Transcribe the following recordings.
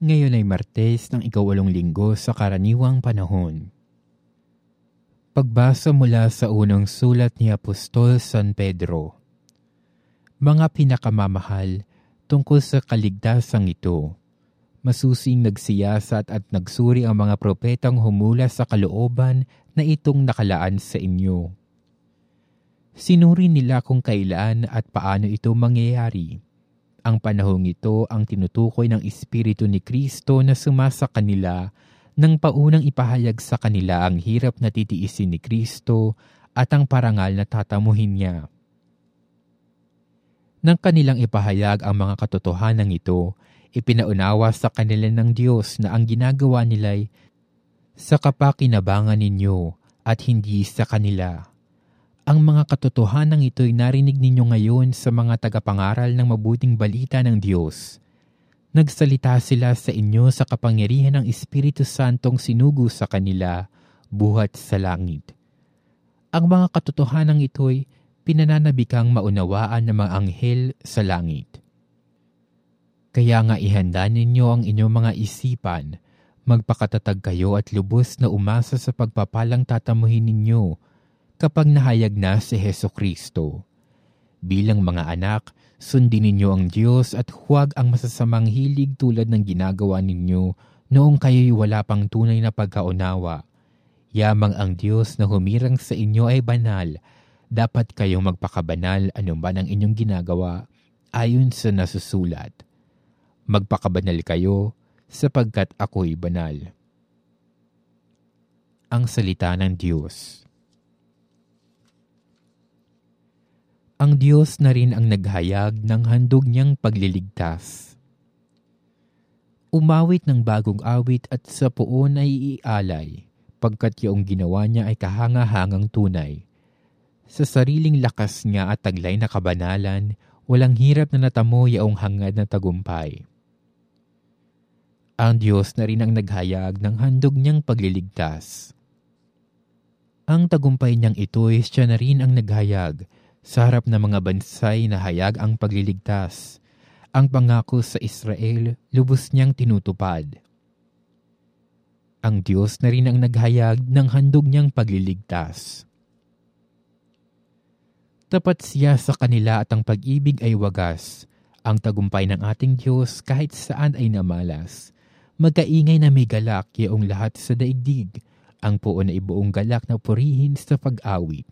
Ngayon ay Martes ng ikawalong linggo sa karaniwang panahon. Pagbasa mula sa unang sulat ni Apostol San Pedro. Mga pinakamamahal tungkol sa kaligtasang ito, masusing nagsiyasat at nagsuri ang mga propetang humula sa kalooban na itong nakalaan sa inyo. Sinuri nila kung kailan at paano ito mangyayari ang panahong ito ang tinutukoy ng Espiritu ni Kristo na sumasa kanila nang paunang ipahayag sa kanila ang hirap na titiisin ni Kristo at ang parangal na tatamuhin niya. Nang kanilang ipahayag ang mga katotohanan ito, ipinaunawa sa kanila ng Diyos na ang ginagawa nila'y sa kapakinabangan ninyo at hindi sa kanila ang mga katotohanan ito'y narinig ninyo ngayon sa mga tagapangaral ng mabuting balita ng Diyos. Nagsalita sila sa inyo sa kapangyarihan ng Espiritu Santong sinugo sa kanila buhat sa langit. Ang mga katotohanan ito'y pinananabikang maunawaan ng mga anghel sa langit. Kaya nga ihanda ninyo ang inyong mga isipan, magpakatatag kayo at lubos na umasa sa pagpapalang tatamuhin ninyo kapag nahayag na si Heso Kristo. Bilang mga anak, sundin ninyo ang Diyos at huwag ang masasamang hilig tulad ng ginagawa ninyo noong kayo'y wala pang tunay na pagkaunawa. Yamang ang Diyos na humirang sa inyo ay banal. Dapat kayong magpakabanal anuman ang inyong ginagawa ayon sa nasusulat. Magpakabanal kayo sapagkat ako'y banal. Ang Salita ng Diyos ang Diyos na rin ang naghayag ng handog niyang pagliligtas. Umawit ng bagong awit at sa puon ay ialay, pagkat yung ginawa niya ay kahanga-hangang tunay. Sa sariling lakas niya at taglay na kabanalan, walang hirap na natamo yaong hangad na tagumpay. Ang Diyos na rin ang naghayag ng handog niyang pagliligtas. Ang tagumpay niyang ito'y siya na rin ang naghayag sa harap ng mga bansay na hayag ang pagliligtas. Ang pangako sa Israel, lubos niyang tinutupad. Ang Diyos na rin ang naghayag ng handog niyang pagliligtas. Tapat siya sa kanila at ang pag-ibig ay wagas. Ang tagumpay ng ating Diyos kahit saan ay namalas. Magkaingay na may galak yaong lahat sa daigdig. Ang puon ay buong galak na purihin sa pag-awit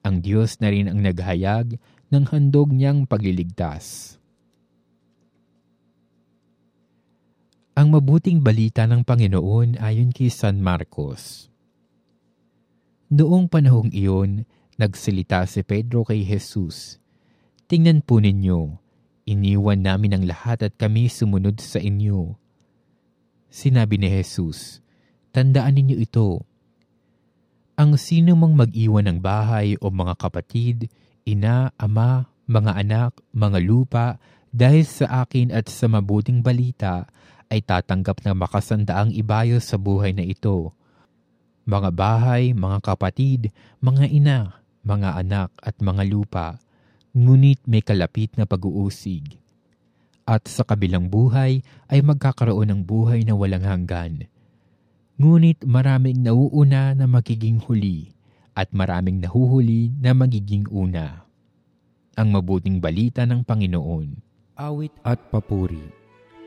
ang Diyos na rin ang naghayag ng handog niyang pagliligtas. Ang mabuting balita ng Panginoon ayon kay San Marcos. Noong panahong iyon, nagsalita si Pedro kay Jesus, Tingnan po ninyo, iniwan namin ang lahat at kami sumunod sa inyo. Sinabi ni Jesus, Tandaan ninyo ito, ang sino mang mag-iwan ng bahay o mga kapatid, ina, ama, mga anak, mga lupa, dahil sa akin at sa mabuting balita, ay tatanggap na makasandaang ibayo sa buhay na ito. Mga bahay, mga kapatid, mga ina, mga anak at mga lupa, ngunit may kalapit na pag-uusig. At sa kabilang buhay ay magkakaroon ng buhay na walang hanggan Ngunit maraming nauuna na magiging huli at maraming nahuhuli na magiging una. Ang mabuting balita ng Panginoon. Awit at papuri.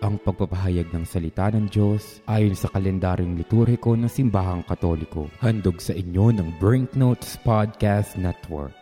Ang pagpapahayag ng salita ng Diyos ayon sa kalendaryong liturhiko ng Simbahang Katoliko. Handog sa inyo ng Brinknotes Podcast Network.